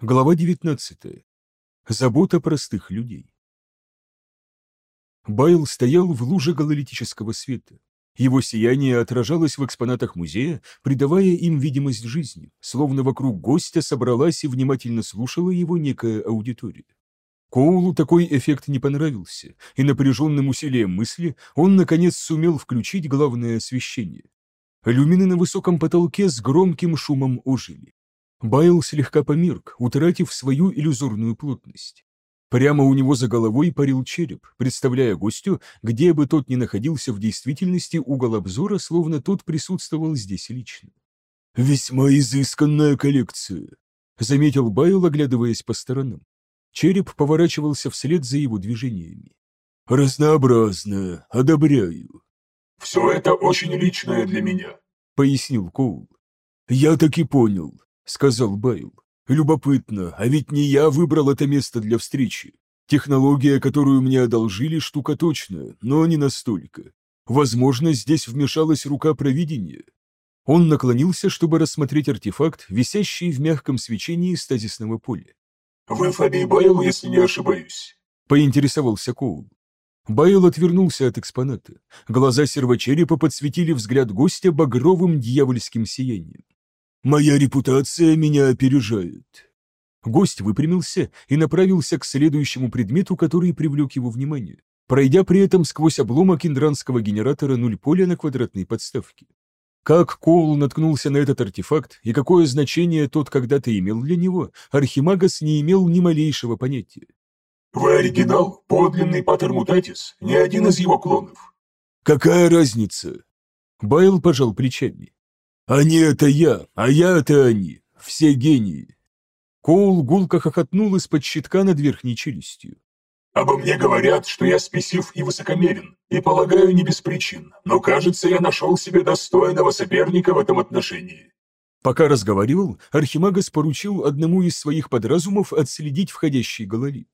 Глава 19. Забота простых людей. Байл стоял в луже гололитического света. Его сияние отражалось в экспонатах музея, придавая им видимость жизни, словно вокруг гостя собралась и внимательно слушала его некая аудитория. Коулу такой эффект не понравился, и напряженным усилием мысли он, наконец, сумел включить главное освещение. Люмины на высоком потолке с громким шумом ожили. Байл слегка померк, утратив свою иллюзорную плотность. Прямо у него за головой парил череп, представляя гостю, где бы тот ни находился в действительности, угол обзора, словно тот присутствовал здесь лично. «Весьма изысканная коллекция», — заметил Байл, оглядываясь по сторонам. Череп поворачивался вслед за его движениями. «Разнообразная, одобряю». «Все это очень личное для меня», — пояснил Коул. «Я так и понял сказал Байл. «Любопытно, а ведь не я выбрал это место для встречи. Технология, которую мне одолжили, штука точная, но не настолько. Возможно, здесь вмешалась рука провидения». Он наклонился, чтобы рассмотреть артефакт, висящий в мягком свечении стазисного поля. «Вы Фаби Байл, если не ошибаюсь?» — поинтересовался Коул. Байл отвернулся от экспоната. Глаза сервочерепа подсветили взгляд гостя багровым дьявольским сиянием. Моя репутация меня опережает. Гость выпрямился и направился к следующему предмету, который привлек его внимание, пройдя при этом сквозь обломок индранского генератора нуль поля на квадратной подставке. Как Коул наткнулся на этот артефакт и какое значение тот когда-то имел для него, Архимагас не имел ни малейшего понятия. «Вы оригинал, подлинный Патер Мутатис, не один из его клонов». «Какая разница?» Байл пожал плечами. «Они — это я, а я — это они. Все гении». Коул гулко хохотнул из-под щитка над верхней челюстью. «Обо мне говорят, что я спесив и высокомерен, и, полагаю, не без причин, но, кажется, я нашел себе достойного соперника в этом отношении». Пока разговаривал, Архимагас поручил одному из своих подразумов отследить входящий гололит.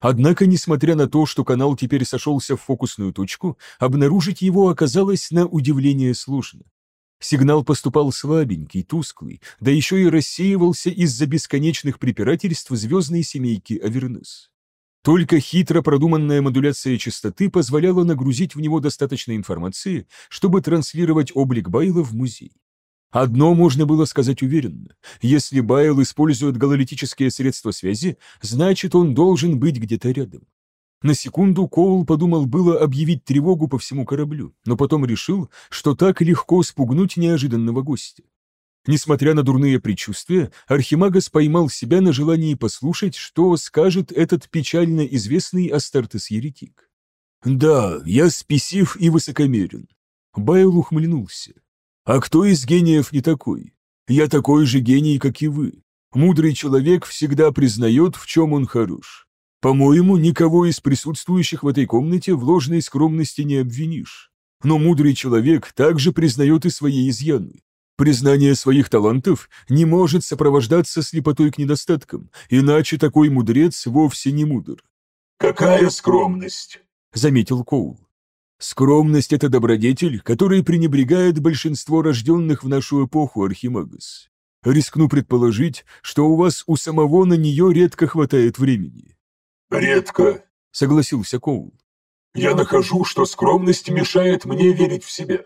Однако, несмотря на то, что канал теперь сошелся в фокусную точку, обнаружить его оказалось на удивление сложно. Сигнал поступал слабенький, тусклый, да еще и рассеивался из-за бесконечных препирательств звездной семейки Авернес. Только хитро продуманная модуляция частоты позволяла нагрузить в него достаточно информации, чтобы транслировать облик Байла в музей. Одно можно было сказать уверенно. Если Байл использует гололитические средства связи, значит, он должен быть где-то рядом. На секунду Коул подумал было объявить тревогу по всему кораблю, но потом решил, что так легко спугнуть неожиданного гостя. Несмотря на дурные предчувствия, Архимагас поймал себя на желании послушать, что скажет этот печально известный Астартес-еретик. «Да, я спесив и высокомерен». Байл ухмыльнулся. «А кто из гениев не такой? Я такой же гений, как и вы. Мудрый человек всегда признает, в чем он хорош. По-моему, никого из присутствующих в этой комнате в ложной скромности не обвинишь. Но мудрый человек также признает и свои изъяны. Признание своих талантов не может сопровождаться слепотой к недостаткам, иначе такой мудрец вовсе не мудр. «Какая скромность!» — заметил Коул. «Скромность — это добродетель, который пренебрегает большинство рожденных в нашу эпоху, Архимагас. Рискну предположить, что у вас у самого на нее редко хватает времени. «Редко», — согласился Коул. «Я нахожу, что скромность мешает мне верить в себя».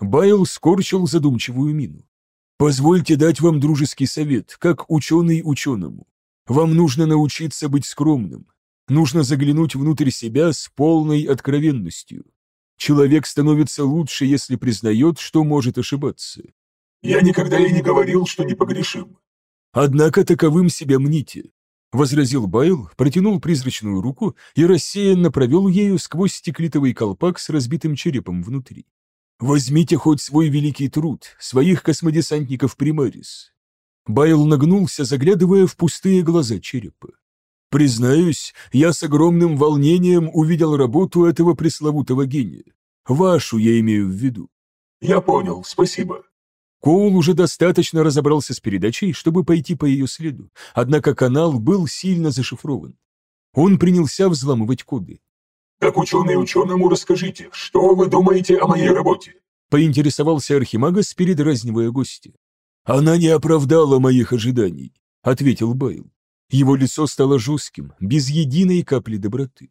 Байл скорчил задумчивую мину. «Позвольте дать вам дружеский совет, как ученый ученому. Вам нужно научиться быть скромным. Нужно заглянуть внутрь себя с полной откровенностью. Человек становится лучше, если признает, что может ошибаться. Я никогда и не говорил, что не погрешим. Однако таковым себя мните. — возразил Байл, протянул призрачную руку и рассеянно провел ею сквозь стеклитовый колпак с разбитым черепом внутри. «Возьмите хоть свой великий труд, своих космодесантников Примарис». Байл нагнулся, заглядывая в пустые глаза черепа. «Признаюсь, я с огромным волнением увидел работу этого пресловутого гения. Вашу я имею в виду». «Я понял, спасибо», Коул уже достаточно разобрался с передачей, чтобы пойти по ее следу, однако канал был сильно зашифрован. Он принялся взламывать коды. «Как ученый ученому расскажите, что вы думаете о моей работе?» поинтересовался Архимагас, передразнивая гостя. «Она не оправдала моих ожиданий», — ответил Байл. Его лицо стало жестким, без единой капли доброты.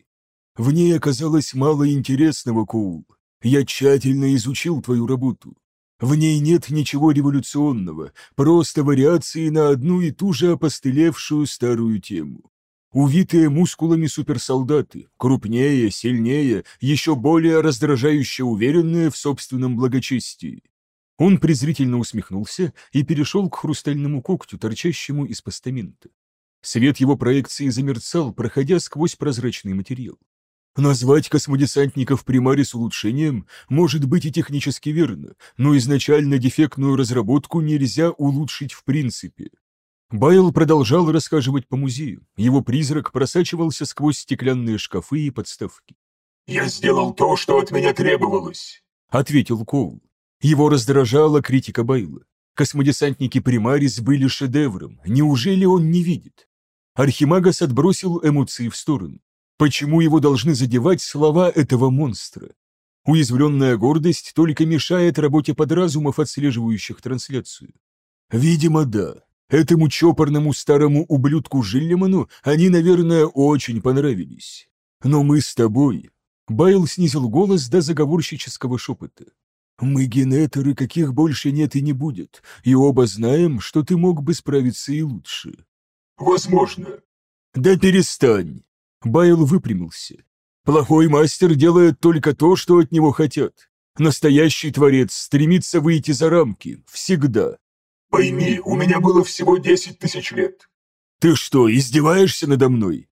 В ней оказалось мало интересного, Коул. Я тщательно изучил твою работу. В ней нет ничего революционного, просто вариации на одну и ту же опостылевшую старую тему. Увитые мускулами суперсолдаты, крупнее, сильнее, еще более раздражающе уверенные в собственном благочестии. Он презрительно усмехнулся и перешел к хрустальному когтю, торчащему из постамента. Свет его проекции замерцал, проходя сквозь прозрачный материал. Назвать космодесантников Примарис улучшением может быть и технически верно, но изначально дефектную разработку нельзя улучшить в принципе. Байл продолжал расхаживать по музею. Его призрак просачивался сквозь стеклянные шкафы и подставки. «Я сделал то, что от меня требовалось», — ответил Коул. Его раздражала критика Байла. Космодесантники Примарис были шедевром. Неужели он не видит? Архимагас отбросил эмоции в сторону. Почему его должны задевать слова этого монстра? Уязвленная гордость только мешает работе подразумов, отслеживающих трансляцию. Видимо, да. Этому чопорному старому ублюдку Жиллиману они, наверное, очень понравились. Но мы с тобой... Байл снизил голос до заговорщического шепота. «Мы генеторы, каких больше нет и не будет, и оба знаем, что ты мог бы справиться и лучше». «Возможно». «Да перестань!» Байл выпрямился. Плохой мастер делает только то, что от него хотят. Настоящий творец стремится выйти за рамки. Всегда. Пойми, у меня было всего десять тысяч лет. Ты что, издеваешься надо мной?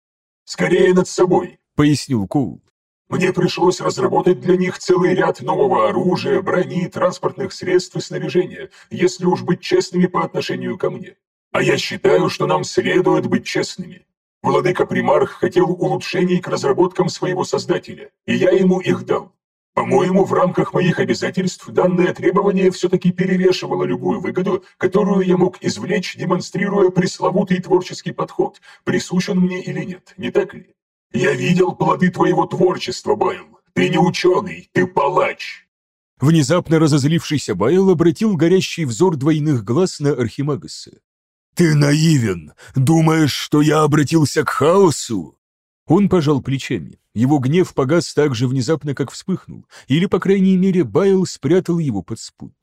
Скорее над собой, пояснил Коул. Мне пришлось разработать для них целый ряд нового оружия, брони, транспортных средств и снаряжения, если уж быть честными по отношению ко мне. А я считаю, что нам следует быть честными. Владыка Примарх хотел улучшений к разработкам своего создателя, и я ему их дал. По-моему, в рамках моих обязательств данное требование все-таки перевешивало любую выгоду, которую я мог извлечь, демонстрируя пресловутый творческий подход, присущен мне или нет, не так ли? Я видел плоды твоего творчества, Байл. Ты не ученый, ты палач. Внезапно разозлившийся Байл обратил горящий взор двойных глаз на Архимагаса. «Ты наивен! Думаешь, что я обратился к хаосу?» Он пожал плечами. Его гнев погас так же внезапно, как вспыхнул, или, по крайней мере, Байл спрятал его под спут.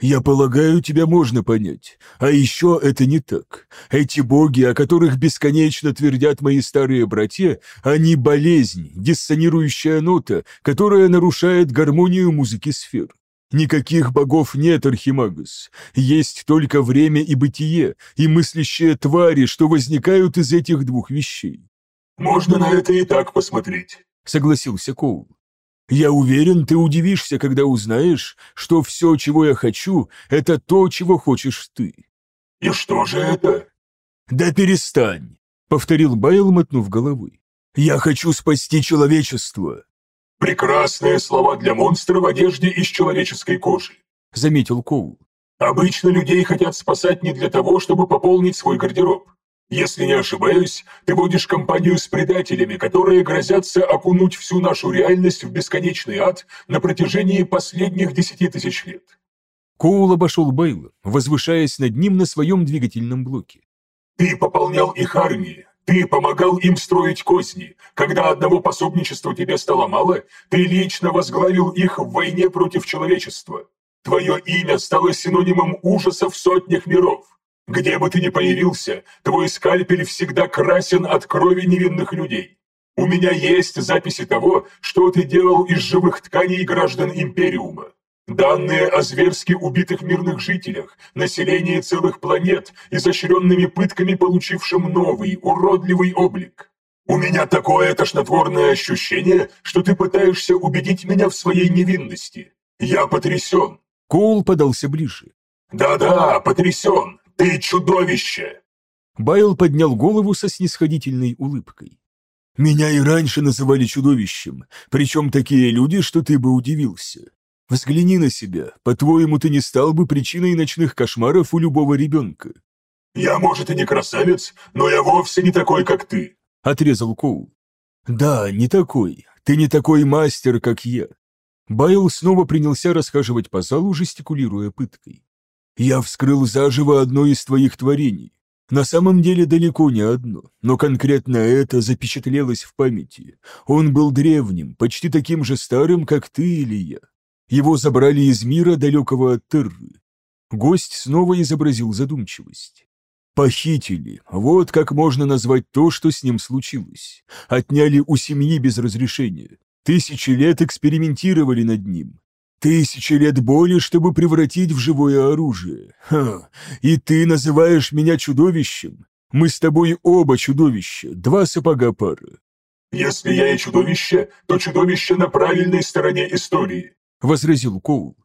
«Я полагаю, тебя можно понять. А еще это не так. Эти боги, о которых бесконечно твердят мои старые братья, они болезнь, диссонирующая нота, которая нарушает гармонию музыки сфер. Никаких богов нет, Архимагус. Есть только время и бытие, и мыслящие твари, что возникают из этих двух вещей. «Можно на это и так посмотреть», — согласился Коул. «Я уверен, ты удивишься, когда узнаешь, что все, чего я хочу, это то, чего хочешь ты». «И что же это?» «Да перестань», — повторил Байл, мотнув головой. «Я хочу спасти человечество». «Прекрасные слова для монстра в одежде из человеческой кожи», — заметил Коул. «Обычно людей хотят спасать не для того, чтобы пополнить свой гардероб. Если не ошибаюсь, ты водишь компанию с предателями, которые грозятся окунуть всю нашу реальность в бесконечный ад на протяжении последних десяти тысяч лет». Коул обошел Байла, возвышаясь над ним на своем двигательном блоке. «Ты пополнял их армии, ты помогал им строить козни. Когда одного пособничества тебе стало мало, ты лично возглавил их в войне против человечества. Твое имя стало синонимом ужаса в сотнях миров. Где бы ты ни появился, твой скальпель всегда красен от крови невинных людей. У меня есть записи того, что ты делал из живых тканей граждан Империума. Данные о зверски убитых мирных жителях, населении целых планет, изощренными пытками получившим новый, уродливый облик. У меня такое тошнотворное ощущение, что ты пытаешься убедить меня в своей невинности. Я потрясен. Коул подался ближе. Да-да, потрясен. Ты чудовище. Байл поднял голову со снисходительной улыбкой. «Меня и раньше называли чудовищем, причем такие люди, что ты бы удивился. Взгляни на себя. По-твоему, ты не стал бы причиной ночных кошмаров у любого ребенка?» «Я, может, и не красавец, но я вовсе не такой, как ты», — отрезал Коул. «Да, не такой. Ты не такой мастер, как я». Байл снова принялся расхаживать по залу, жестикулируя пыткой. «Я вскрыл заживо одно из твоих творений. На самом деле далеко не одно, но конкретно это запечатлелось в памяти. Он был древним, почти таким же старым, как ты или я. Его забрали из мира, далекого Терры. Гость снова изобразил задумчивость. Похитили, вот как можно назвать то, что с ним случилось. Отняли у семьи без разрешения. Тысячи лет экспериментировали над ним. Тысячи лет боли, чтобы превратить в живое оружие. Ха, и ты называешь меня чудовищем? Мы с тобой оба чудовища, два сапога пары. Если я и чудовище, то чудовище на правильной стороне истории, возразил Коул.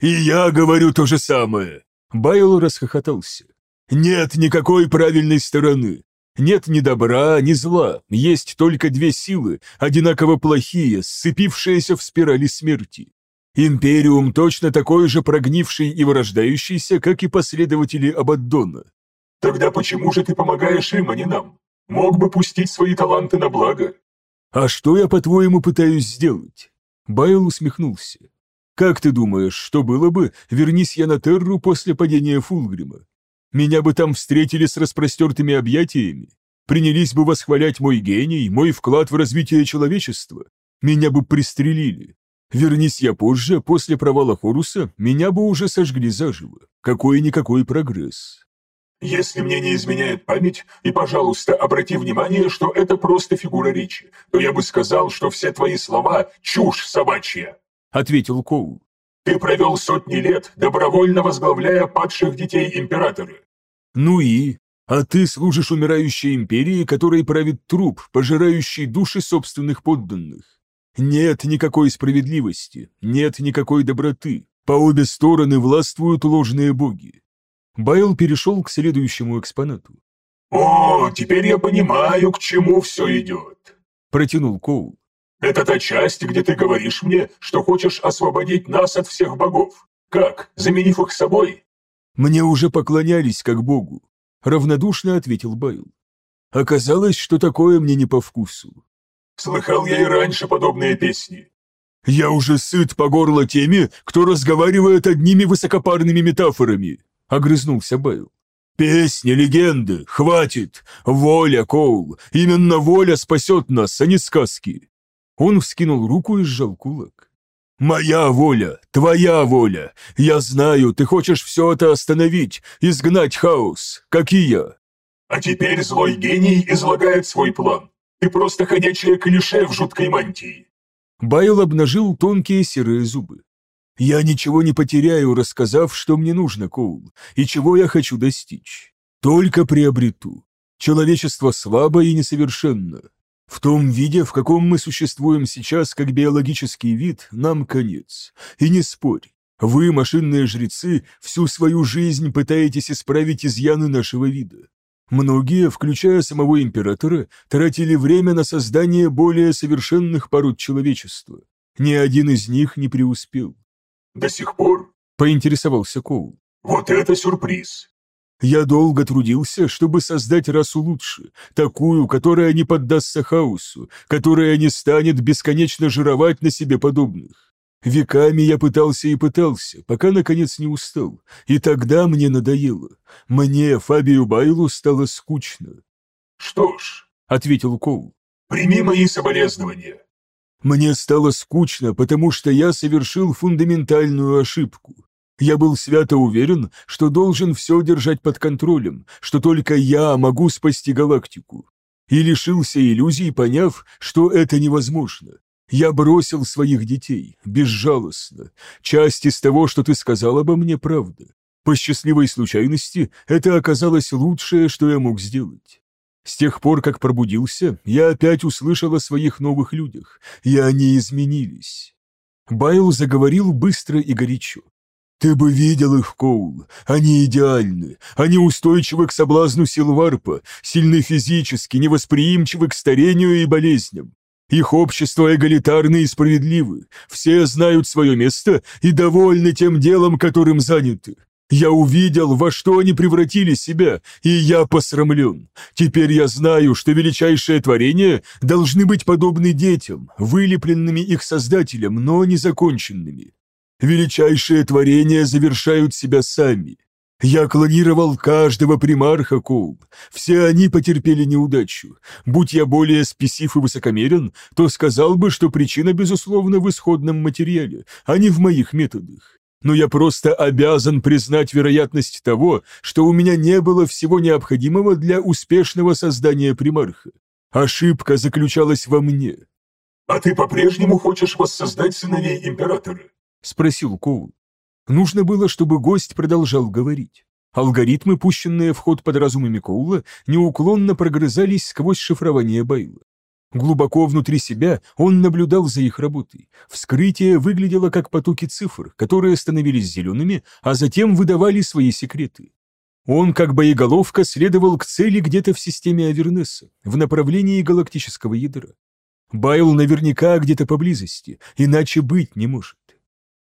И я говорю то же самое. Байл расхохотался. Нет никакой правильной стороны. Нет ни добра, ни зла, есть только две силы, одинаково плохие, сцепившиеся в спирали смерти. Империум точно такой же прогнивший и вырождающийся, как и последователи Абаддона. Тогда почему же ты помогаешь им, а не нам? Мог бы пустить свои таланты на благо. А что я, по-твоему, пытаюсь сделать? Байл усмехнулся. Как ты думаешь, что было бы, вернись я на Терру после падения Фулгрима? Меня бы там встретили с распростертыми объятиями, принялись бы восхвалять мой гений, мой вклад в развитие человечества. Меня бы пристрелили, Вернись я позже, после провала Хоруса, меня бы уже сожгли заживо. Какой-никакой прогресс. Если мне не изменяет память, и, пожалуйста, обрати внимание, что это просто фигура речи, то я бы сказал, что все твои слова — чушь собачья», — ответил Коул. «Ты провел сотни лет, добровольно возглавляя падших детей императора». «Ну и? А ты служишь умирающей империи, которой правит труп, пожирающий души собственных подданных. Нет никакой справедливости, нет никакой доброты. По обе стороны властвуют ложные боги. Байл перешел к следующему экспонату. «О, теперь я понимаю, к чему все идет», — протянул Коул. «Это та часть, где ты говоришь мне, что хочешь освободить нас от всех богов. Как, заменив их собой?» «Мне уже поклонялись как богу», — равнодушно ответил Байл. «Оказалось, что такое мне не по вкусу. Слыхал я и раньше подобные песни. Я уже сыт по горло теми, кто разговаривает одними высокопарными метафорами, огрызнулся Бэйл. Песни, легенды, хватит! Воля, Коул, именно воля спасет нас, а не сказки. Он вскинул руку и сжал кулак. «Моя воля, твоя воля. Я знаю, ты хочешь все это остановить, изгнать хаос, как и я». «А теперь злой гений излагает свой план. Ты просто ходячее клише в жуткой мантии. Байл обнажил тонкие серые зубы. «Я ничего не потеряю, рассказав, что мне нужно, Коул, и чего я хочу достичь. Только приобрету. Человечество слабо и несовершенно. В том виде, в каком мы существуем сейчас как биологический вид, нам конец. И не спорь, вы, машинные жрецы, всю свою жизнь пытаетесь исправить изъяны нашего вида. Многие, включая самого императора, тратили время на создание более совершенных пород человечества. Ни один из них не преуспел. «До сих пор?» – поинтересовался Коул. «Вот это сюрприз!» Я долго трудился, чтобы создать расу лучше, такую, которая не поддастся хаосу, которая не станет бесконечно жировать на себе подобных. Веками я пытался и пытался, пока наконец не устал, и тогда мне надоело. Мне, Фабию Байлу, стало скучно. «Что ж», — ответил Коул, — «прими мои соболезнования». Мне стало скучно, потому что я совершил фундаментальную ошибку. Я был свято уверен, что должен все держать под контролем, что только я могу спасти галактику. И лишился иллюзий, поняв, что это невозможно. Я бросил своих детей, безжалостно. Часть из того, что ты сказал обо мне, правда. По счастливой случайности, это оказалось лучшее, что я мог сделать. С тех пор, как пробудился, я опять услышал о своих новых людях, и они изменились. Байл заговорил быстро и горячо. «Ты бы видел их, Коул. Они идеальны. Они устойчивы к соблазну Силварпа, сильны физически, невосприимчивы к старению и болезням. Их общество эгалитарны и справедливы, все знают свое место и довольны тем делом, которым заняты. Я увидел, во что они превратили себя, и я посрамлен. Теперь я знаю, что величайшие творения должны быть подобны детям, вылепленными их создателем, но незаконченными. Величайшие творения завершают себя сами. Я клонировал каждого примарха, Коул. Все они потерпели неудачу. Будь я более спесив и высокомерен, то сказал бы, что причина, безусловно, в исходном материале, а не в моих методах. Но я просто обязан признать вероятность того, что у меня не было всего необходимого для успешного создания примарха. Ошибка заключалась во мне. «А ты по-прежнему хочешь воссоздать сыновей императора?» — спросил Коул. Нужно было, чтобы гость продолжал говорить. Алгоритмы, пущенные в ход под разумами Коула, неуклонно прогрызались сквозь шифрование Байла. Глубоко внутри себя он наблюдал за их работой. Вскрытие выглядело как потоки цифр, которые становились зелеными, а затем выдавали свои секреты. Он, как боеголовка, следовал к цели где-то в системе Авернеса, в направлении галактического ядра. Байл наверняка где-то поблизости, иначе быть не может.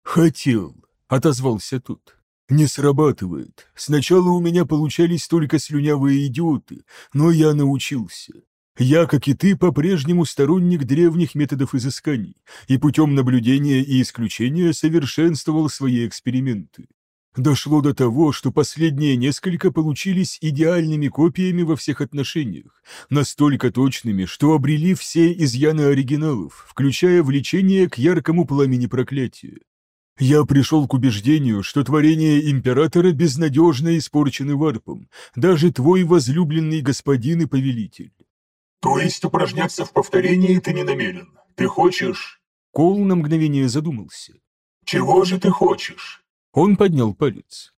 «Хотел», — отозвался тут. «Не срабатывает. Сначала у меня получались только слюнявые идиоты, но я научился. Я, как и ты, по-прежнему сторонник древних методов изысканий, и путем наблюдения и исключения совершенствовал свои эксперименты. Дошло до того, что последние несколько получились идеальными копиями во всех отношениях, настолько точными, что обрели все изъяны оригиналов, включая влечение к яркому пламени проклятия. Я пришел к убеждению, что творения императора безнадежно испорчены варпом, даже твой возлюбленный господин и повелитель. То есть упражняться в повторении ты не намерен? Ты хочешь? Кол на мгновение задумался. Чего же ты хочешь? Он поднял палец.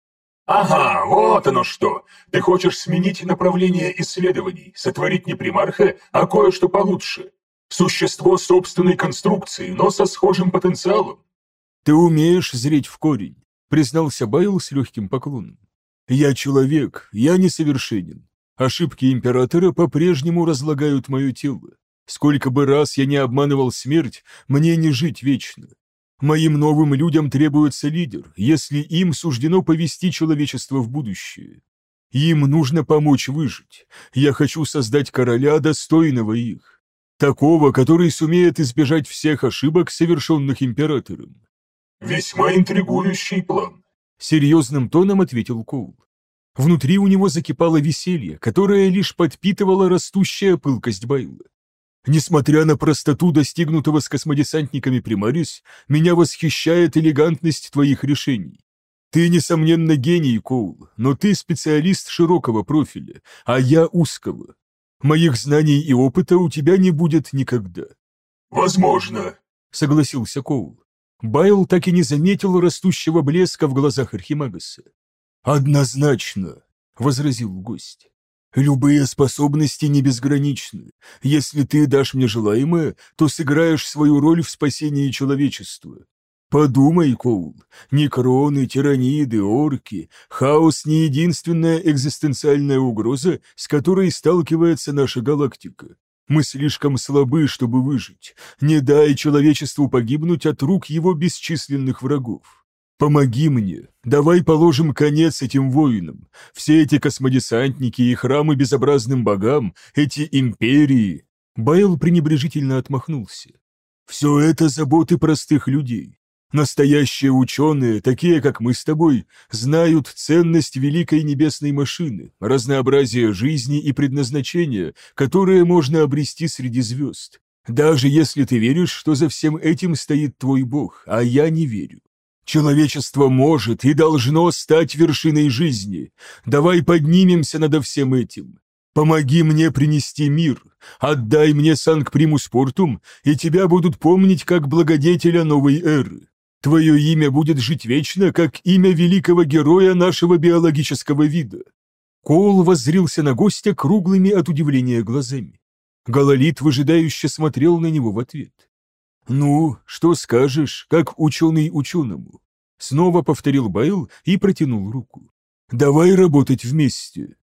Ага, вот оно что. Ты хочешь сменить направление исследований, сотворить не примарха, а кое-что получше. Существо собственной конструкции, но со схожим потенциалом. «Ты умеешь зреть в корень», — признался Байл с легким поклоном. «Я человек, я несовершенен. Ошибки императора по-прежнему разлагают мое тело. Сколько бы раз я не обманывал смерть, мне не жить вечно. Моим новым людям требуется лидер, если им суждено повести человечество в будущее. Им нужно помочь выжить. Я хочу создать короля, достойного их. Такого, который сумеет избежать всех ошибок, совершенных императором. «Весьма интригующий план», — серьезным тоном ответил Коул. Внутри у него закипало веселье, которое лишь подпитывало растущая пылкость Байла. Несмотря на простоту достигнутого с космодесантниками Примарис, меня восхищает элегантность твоих решений. Ты, несомненно, гений, Коул, но ты специалист широкого профиля, а я узкого. Моих знаний и опыта у тебя не будет никогда. Возможно, согласился Коул. Байл так и не заметил растущего блеска в глазах Архимагаса. «Однозначно», — возразил гость. «Любые способности не безграничны. Если ты дашь мне желаемое, то сыграешь свою роль в спасении человечества. Подумай, Коул, некроны, тираниды, орки, хаос не единственная экзистенциальная угроза, с которой сталкивается наша галактика. Мы слишком слабы, чтобы выжить. Не дай человечеству погибнуть от рук его бесчисленных врагов. Помоги мне. Давай положим конец этим воинам. Все эти космодесантники и храмы безобразным богам, эти империи. Байл пренебрежительно отмахнулся. Все это заботы простых людей. Настоящие ученые, такие как мы с тобой, знают ценность великой небесной машины, разнообразие жизни и предназначения, которые можно обрести среди звезд. Даже если ты веришь, что за всем этим стоит твой Бог, а я не верю. Человечество может и должно стать вершиной жизни. Давай поднимемся над всем этим. Помоги мне принести мир, отдай мне Санкт-Примус-Портум, и тебя будут помнить как благодетеля новой эры. Твое имя будет жить вечно, как имя великого героя нашего биологического вида». Коул воззрился на гостя круглыми от удивления глазами. Гололит выжидающе смотрел на него в ответ. «Ну, что скажешь, как ученый ученому?» Снова повторил Байл и протянул руку. «Давай работать вместе».